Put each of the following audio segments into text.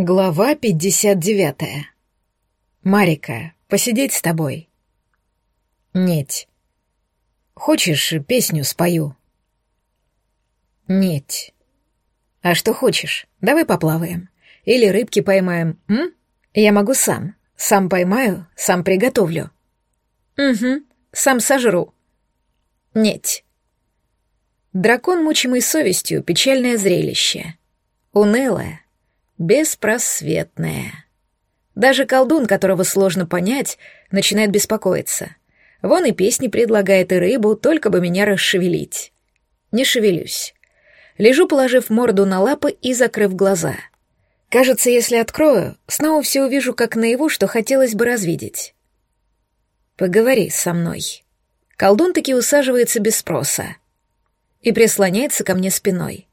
Глава 59. Марика, посидеть с тобой? Нет. Хочешь, песню спою? Нет. А что хочешь? Давай поплаваем. Или рыбки поймаем, м? Я могу сам. Сам поймаю, сам приготовлю. Угу, сам сожру. Нет. Дракон, мучимый совестью, печальное зрелище. Унылое, беспросветное. Даже колдун, которого сложно понять, начинает беспокоиться. Вон и песни предлагает, и рыбу, только бы меня расшевелить. Не шевелюсь. Лежу, положив морду на лапы и закрыв глаза. Кажется, если открою, снова все увижу, как наяву, что хотелось бы развидеть. Поговори со мной. Колдун таки усаживается без спроса и прислоняется ко мне спиной.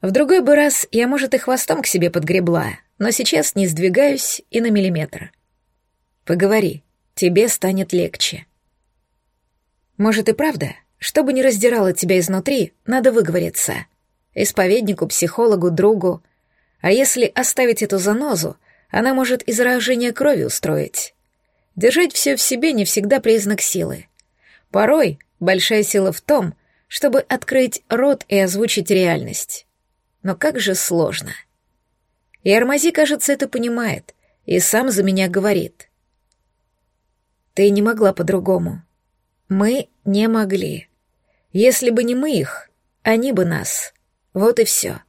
В другой бы раз я, может, и хвостом к себе подгребла, но сейчас не сдвигаюсь и на миллиметр. Поговори, тебе станет легче. Может и правда, чтобы не раздирало тебя изнутри, надо выговориться. Исповеднику, психологу, другу. А если оставить эту занозу, она может и заражение крови устроить. Держать все в себе не всегда признак силы. Порой большая сила в том, чтобы открыть рот и озвучить реальность но как же сложно. И Армази, кажется, это понимает, и сам за меня говорит. Ты не могла по-другому. Мы не могли. Если бы не мы их, они бы нас. Вот и все.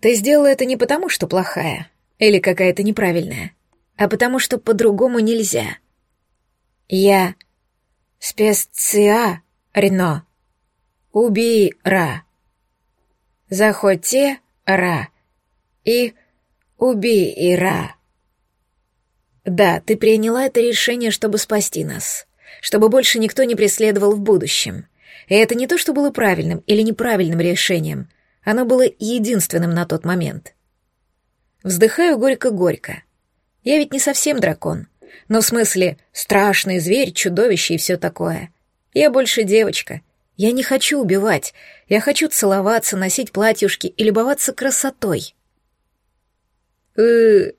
Ты сделала это не потому, что плохая или какая-то неправильная, а потому что по-другому нельзя. Я специя Рено. Убира. Захоте Ра и убей Ира. Да, ты приняла это решение, чтобы спасти нас, чтобы больше никто не преследовал в будущем. И это не то, что было правильным или неправильным решением, оно было единственным на тот момент. Вздыхаю горько-горько. Я ведь не совсем дракон, но в смысле страшный зверь, чудовище и все такое. Я больше девочка — я не хочу убивать. Я хочу целоваться, носить платьюшки и любоваться красотой. э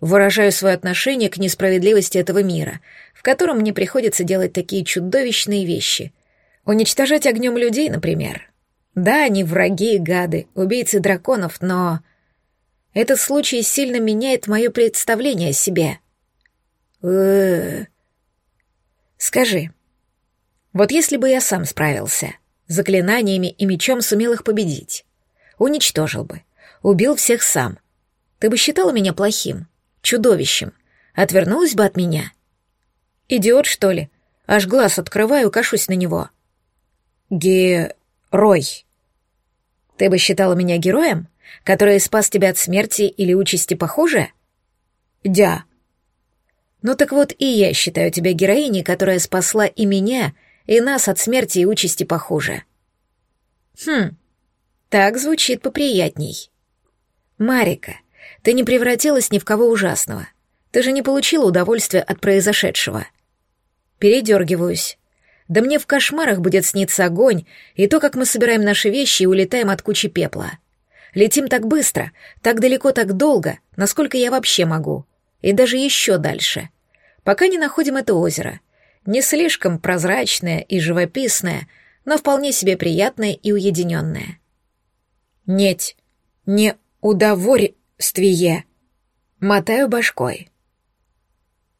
Выражаю свое отношение к несправедливости этого мира, в котором мне приходится делать такие чудовищные вещи. Уничтожать огнем людей, например. Да, они враги и гады, убийцы драконов, но... Этот случай сильно меняет мое представление о себе. э Скажи, вот если бы я сам справился, заклинаниями и мечом сумел их победить, уничтожил бы, убил всех сам, ты бы считала меня плохим, чудовищем, отвернулась бы от меня? Идиот, что ли? Аж глаз открываю, кашусь на него. Герой. Ты бы считала меня героем, который спас тебя от смерти или участи похуже? Дя. Ну так вот и я считаю тебя героиней, которая спасла и меня, и нас от смерти и участи похуже. Хм, так звучит поприятней. Марика, ты не превратилась ни в кого ужасного. Ты же не получила удовольствия от произошедшего. Передергиваюсь. Да мне в кошмарах будет сниться огонь и то, как мы собираем наши вещи и улетаем от кучи пепла. Летим так быстро, так далеко, так долго, насколько я вообще могу. И даже еще дальше. Пока не находим это озеро. Не слишком прозрачная и живописная, но вполне себе приятная и уединенная. Нет, не удовольствие. Мотаю башкой.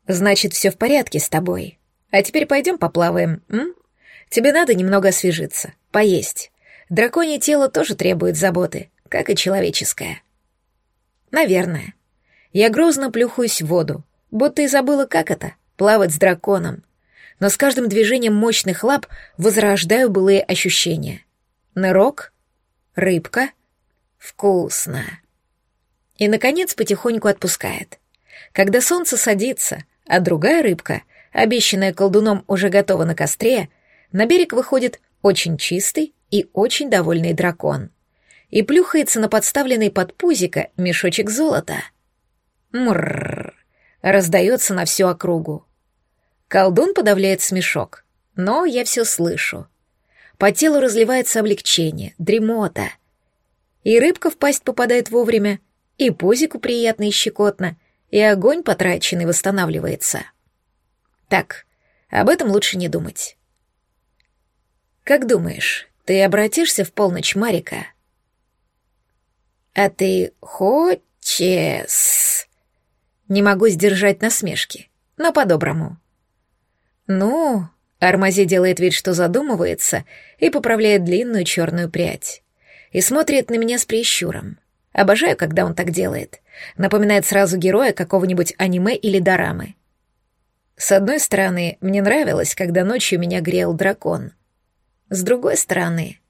Значит, все в порядке с тобой. А теперь пойдем поплаваем, м? Тебе надо немного освежиться, поесть. Драконье тело тоже требует заботы, как и человеческое. Наверное. Я грозно плюхаюсь в воду, будто и забыла, как это — плавать с драконом но с каждым движением мощных лап возрождаю былые ощущения. Нырок, рыбка, вкусно. И, наконец, потихоньку отпускает. Когда солнце садится, а другая рыбка, обещанная колдуном, уже готова на костре, на берег выходит очень чистый и очень довольный дракон. И плюхается на подставленный под пузико мешочек золота. Мрррр. Раздается на всю округу. Колдун подавляет смешок, но я все слышу. По телу разливается облегчение, дремота. И рыбка в пасть попадает вовремя, И пузику приятно и щекотно, и огонь потраченный восстанавливается. Так, об этом лучше не думать. Как думаешь, ты обратишься в полночь Марика? А ты хочешь? Не могу сдержать насмешки, но по-доброму. Ну, Армази делает вид, что задумывается, и поправляет длинную черную прядь. И смотрит на меня с прищуром. Обожаю, когда он так делает. Напоминает сразу героя какого-нибудь аниме или дорамы. С одной стороны, мне нравилось, когда ночью меня грел дракон. С другой стороны,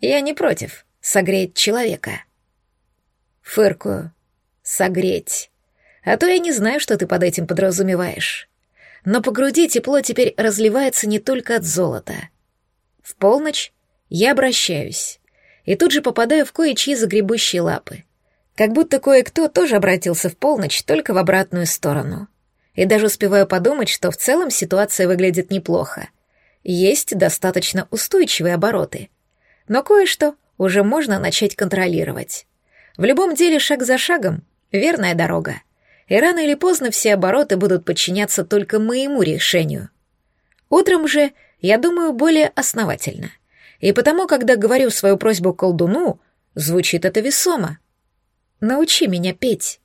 я не против согреть человека. Фыркую. Согреть. А то я не знаю, что ты под этим подразумеваешь но по груди тепло теперь разливается не только от золота. В полночь я обращаюсь и тут же попадаю в кое-чьи загребущие лапы. Как будто кое-кто тоже обратился в полночь, только в обратную сторону. И даже успеваю подумать, что в целом ситуация выглядит неплохо. Есть достаточно устойчивые обороты. Но кое-что уже можно начать контролировать. В любом деле шаг за шагом — верная дорога и рано или поздно все обороты будут подчиняться только моему решению. Утром же я думаю более основательно, и потому, когда говорю свою просьбу колдуну, звучит это весомо. «Научи меня петь».